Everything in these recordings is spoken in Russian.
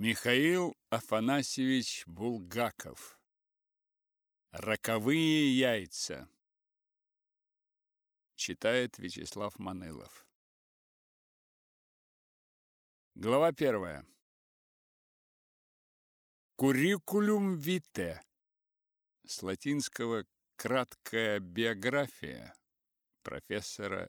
Михаил Афанасьевич Булгаков. Роковые яйца. Читает Вячеслав Манылов. Глава первая. Куррикулум вите. С латинского краткая биография профессора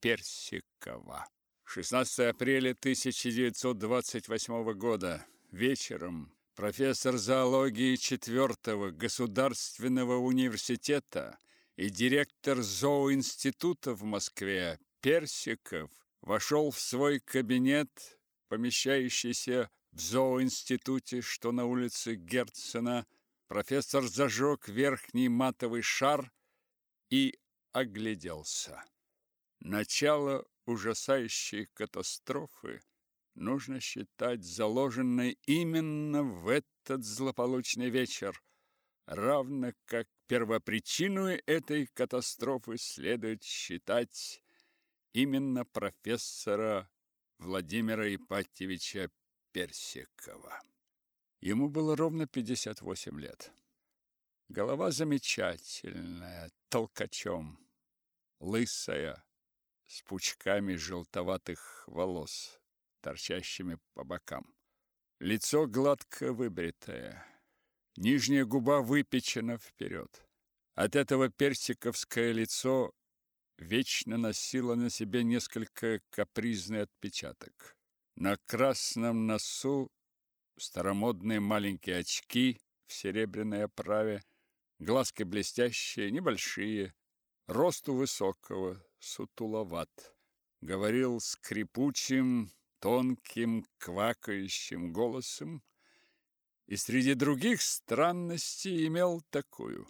Персикова. 16 апреля 1928 года. Вечером профессор зоологии 4 Государственного университета и директор зооинститута в Москве Персиков вошел в свой кабинет, помещающийся в зооинституте, что на улице Герцена. Профессор зажег верхний матовый шар и огляделся. Начало ужасающей катастрофы нужно считать заложенной именно в этот злополучный вечер, равно как первопричину этой катастрофы следует считать именно профессора Владимира Ипатьевича Персикова. Ему было ровно 58 лет. Голова замечательная, толкачом, лысая, с пучками желтоватых волос, торчащими по бокам. Лицо гладко выбритое, нижняя губа выпечена вперед. От этого персиковское лицо вечно носило на себе несколько капризный отпечаток. На красном носу старомодные маленькие очки в серебряной оправе, глазки блестящие, небольшие, росту высокого, сутуловат. Говорил скрипучим, тонким, квакающим голосом и среди других странностей имел такую.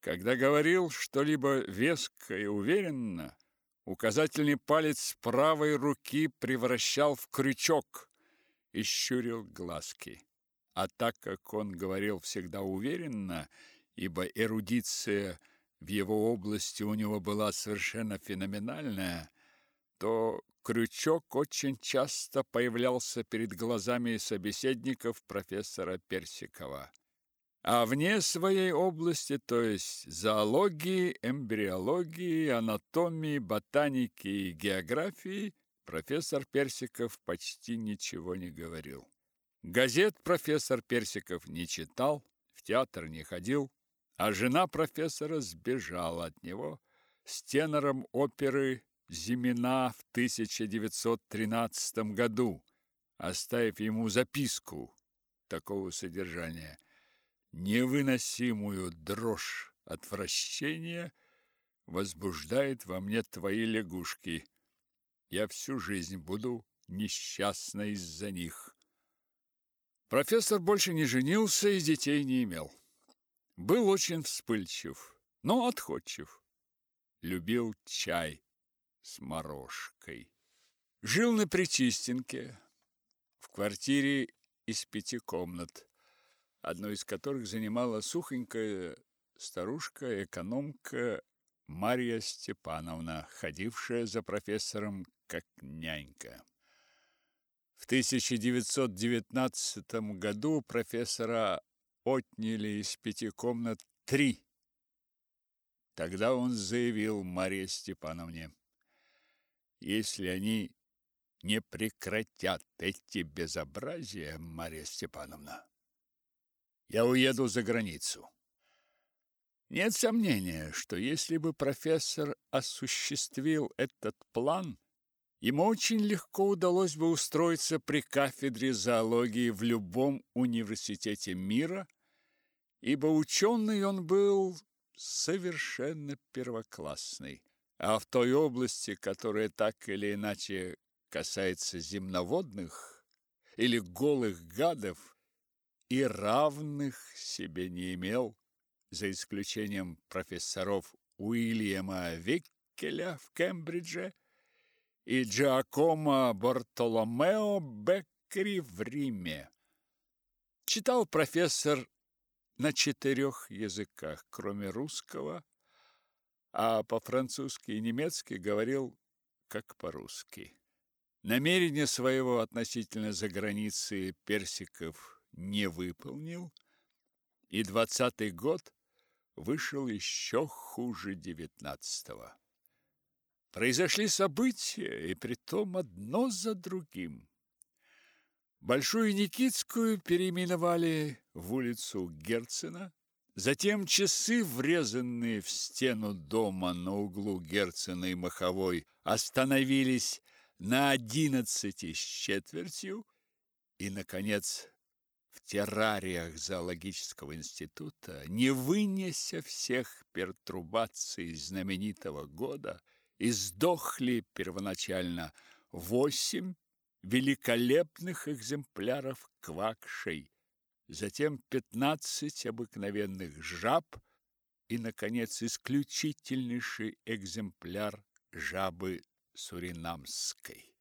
Когда говорил что-либо веско и уверенно, указательный палец правой руки превращал в крючок и щурил глазки. А так как он говорил всегда уверенно, ибо эрудиция – в его области у него была совершенно феноменальная, то крючок очень часто появлялся перед глазами собеседников профессора Персикова. А вне своей области, то есть зоологии, эмбриологии, анатомии, ботаники и географии, профессор Персиков почти ничего не говорил. Газет профессор Персиков не читал, в театр не ходил, а жена профессора сбежала от него с тенором оперы «Зимина» в 1913 году, оставив ему записку такого содержания. «Невыносимую дрожь отвращения возбуждает во мне твои лягушки. Я всю жизнь буду несчастна из-за них». Профессор больше не женился и детей не имел. Был очень вспыльчив, но отходчив. Любил чай с морожкой. Жил на Причистенке, в квартире из пяти комнат, одну из которых занимала сухонькая старушка-экономка Марья Степановна, ходившая за профессором как нянька. В 1919 году профессора отняли из пяти комнат три. Тогда он заявил Марье Степановне, если они не прекратят эти безобразия, Марья Степановна, я уеду за границу. Нет сомнения, что если бы профессор осуществил этот план, ему очень легко удалось бы устроиться при кафедре зоологии в любом университете мира, ибо ученый он был совершенно первоклассный. А в той области, которая так или иначе касается земноводных или голых гадов, и равных себе не имел, за исключением профессоров Уильяма Виккеля в Кембридже и Джакомо Бартоломео Беккери в Риме. Читал профессор на четырех языках, кроме русского, а по-французски и немецки говорил как по-русски. Намерение своего относительно за границей Персиков не выполнил, и двадцатый год вышел еще хуже девятнадцатого. Произошли события, и притом одно за другим. Большую Никитскую переименовали в улицу Герцена, затем часы, врезанные в стену дома на углу Герцена и Маховой, остановились на одиннадцати с четвертью, и, наконец, в террариях зоологического института, не вынеся всех пертурбаций знаменитого года, издохли первоначально восемь великолепных экземпляров квакшей, затем пятнадцать обыкновенных жаб и, наконец, исключительнейший экземпляр жабы суринамской.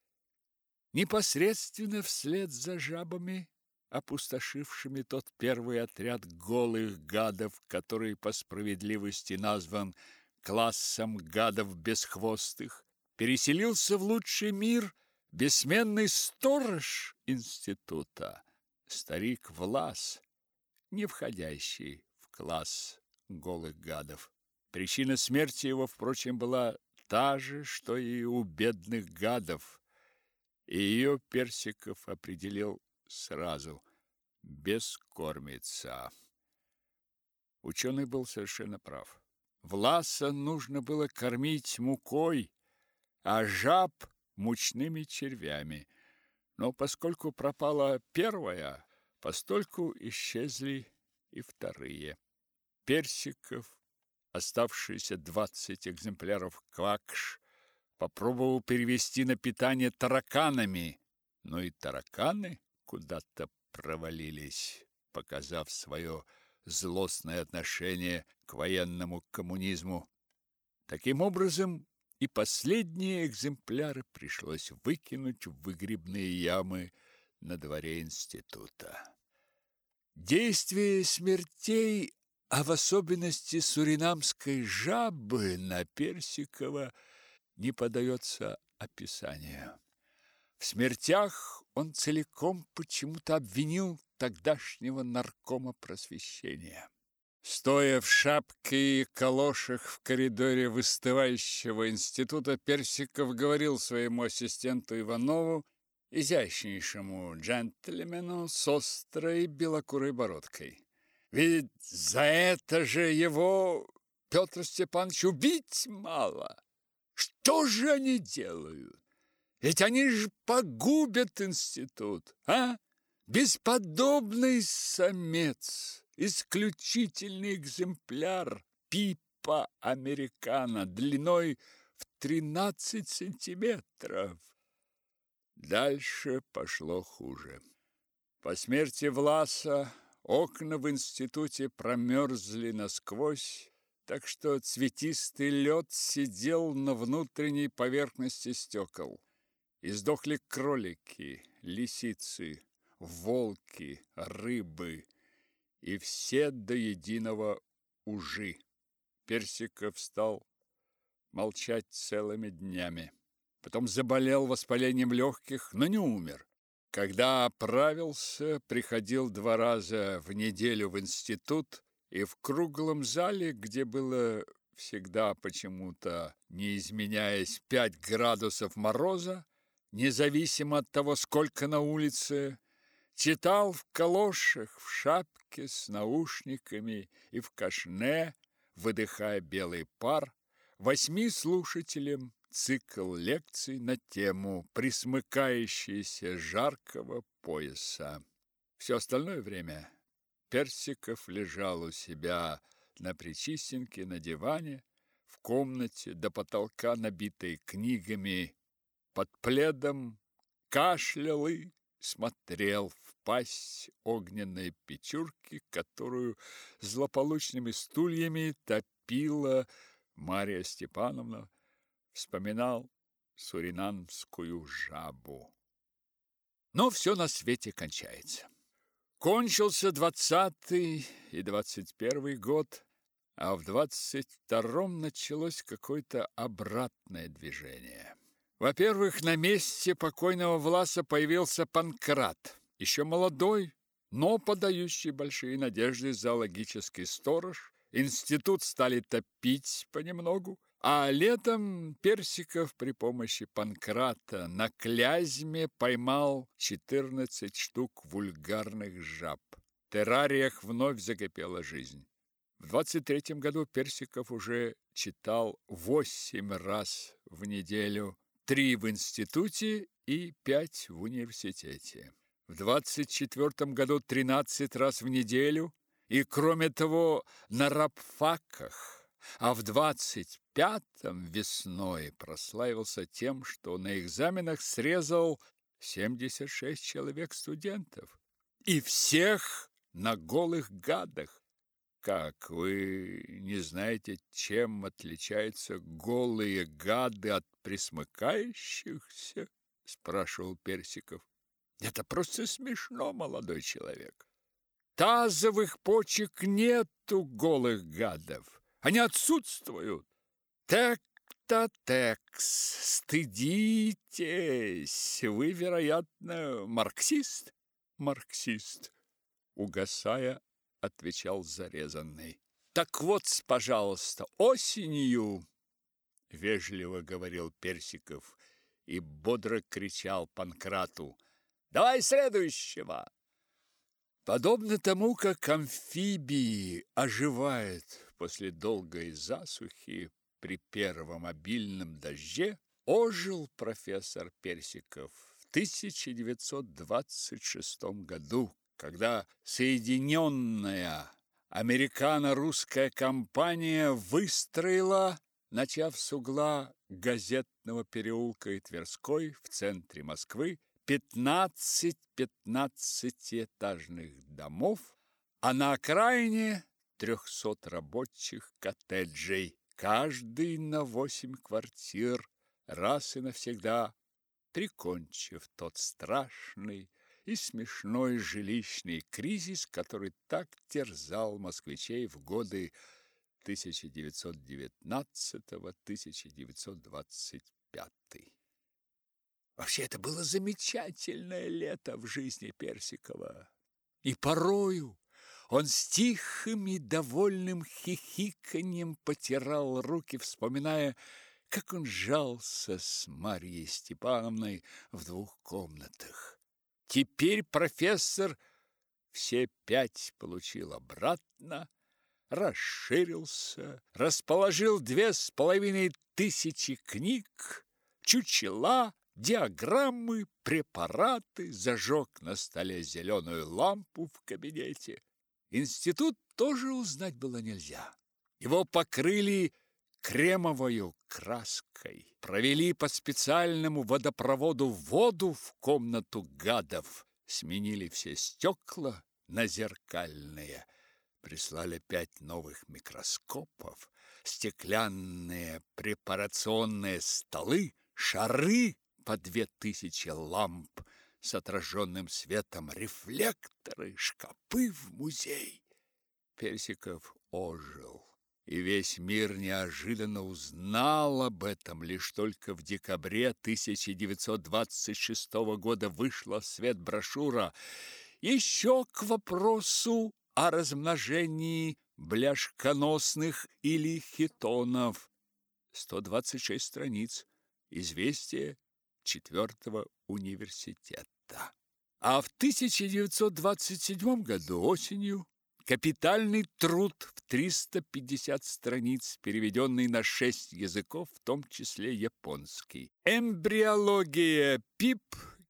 Непосредственно вслед за жабами, опустошившими тот первый отряд голых гадов, который по справедливости назван классом гадов бесхвостых, переселился в лучший мир бессменный сторож института, старик Влас, не входящий в класс голых гадов. Причина смерти его, впрочем, была та же, что и у бедных гадов, и ее Персиков определил сразу – бескормица. Ученый был совершенно прав. Власа нужно было кормить мукой, а жаб – мучными червями. Но поскольку пропала первая, постольку исчезли и вторые. Персиков Оставшиеся двадцать экземпляров квакш попробовал перевести на питание тараканами, но и тараканы куда-то провалились, показав свое злостное отношение к военному коммунизму. Таким образом, и последние экземпляры пришлось выкинуть в выгребные ямы на дворе института. Действие смертей а в особенности суринамской жабы на Персикова не подается описанию. В смертях он целиком почему-то обвинил тогдашнего наркома просвещения. Стоя в шапке и калошах в коридоре выстывающего института, Персиков говорил своему ассистенту Иванову, изящнейшему джентльмену с острой белокурой бородкой. Ведь за это же его, Петр Степанович, убить мало. Что же они делают? Ведь они же погубят институт, а? Бесподобный самец, исключительный экземпляр пипа американо длиной в 13 сантиметров. Дальше пошло хуже. По смерти Власа Окна в институте промерзли насквозь, так что цветистый лед сидел на внутренней поверхности стекол. Издохли кролики, лисицы, волки, рыбы и все до единого ужи. Персиков стал молчать целыми днями. Потом заболел воспалением легких, но не умер. Когда оправился, приходил два раза в неделю в институт, и в круглом зале, где было всегда почему-то, не изменяясь, пять градусов мороза, независимо от того, сколько на улице, читал в калошах, в шапке с наушниками и в кашне, выдыхая белый пар, восьми слушателям цикл лекций на тему «Присмыкающиеся жаркого пояса». Все остальное время Персиков лежал у себя на причистенке на диване, в комнате до потолка, набитой книгами, под пледом, кашлял и смотрел в пасть огненной печурки, которую злополучными стульями топила Мария Степановна вспоминал суринамскую жабу. Но все на свете кончается. Кончился двадцатый и двадцать первый год, а в двадцать втором началось какое-то обратное движение. Во-первых, на месте покойного Власа появился Панкрат, еще молодой, но подающий большие надежды зоологический сторож. Институт стали топить понемногу, а летом Персиков при помощи Панкрата на Клязьме поймал 14 штук вульгарных жаб. В террариях вновь закипела жизнь. В 23 году Персиков уже читал восемь раз в неделю, три в институте и пять в университете. В 24 году 13 раз в неделю и, кроме того, на рабфаках, а в 25-м весной прославился тем, что на экзаменах срезал 76 человек студентов. И всех на голых гадах. Как, вы не знаете, чем отличаются голые гады от присмыкающихся? Спрашивал Персиков. Это просто смешно, молодой человек. Тазовых почек нету голых гадов. Они отсутствуют. Так-то текс, стыдитесь. Вы, вероятно, марксист? Марксист. Угасая, отвечал зарезанный. Так вот, пожалуйста, осенью, вежливо говорил Персиков и бодро кричал Панкрату: "Давай следующего!" Подобно тому, как амфибии оживают после долгой засухи при первом обильном дожде, ожил профессор Персиков в 1926 году, когда Соединенная американо-русская компания выстроила, начав с угла газетного переулка и Тверской в центре Москвы, 15 пятнадцатиэтажных домов, а на окраине 300 рабочих коттеджей, каждый на восемь квартир, раз и навсегда прикончив тот страшный и смешной жилищный кризис, который так терзал москвичей в годы 1919-1925. Вообще, это было замечательное лето в жизни Персикова. И порою он с тихим и довольным хихиканьем потирал руки, вспоминая, как он жался с Марьей Степановной в двух комнатах. Теперь профессор все пять получил обратно, расширился, расположил две с половиной тысячи книг, чучела, диаграммы, препараты, зажег на столе зеленую лампу в кабинете. Институт тоже узнать было нельзя. Его покрыли кремовой краской, провели по специальному водопроводу воду в комнату гадов, сменили все стекла на зеркальные, прислали пять новых микроскопов, стеклянные препарационные столы, шары по две тысячи ламп с отраженным светом, рефлекторы, шкапы в музей. Персиков ожил и весь мир неожиданно узнал об этом. Лишь только в декабре 1926 года вышла в свет брошюра «Еще к вопросу о размножении бляшконосных или хитонов». 126 страниц. Известие четвертого университета. А в 1927 году осенью Капитальный труд в 350 страниц, переведенный на шесть языков, в том числе японский. Эмбриология пип,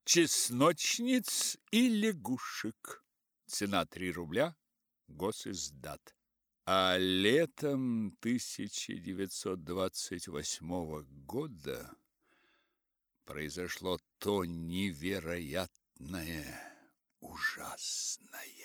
чесночниц и лягушек. Цена 3 рубля, госиздат. А летом 1928 года произошло то невероятное, ужасное.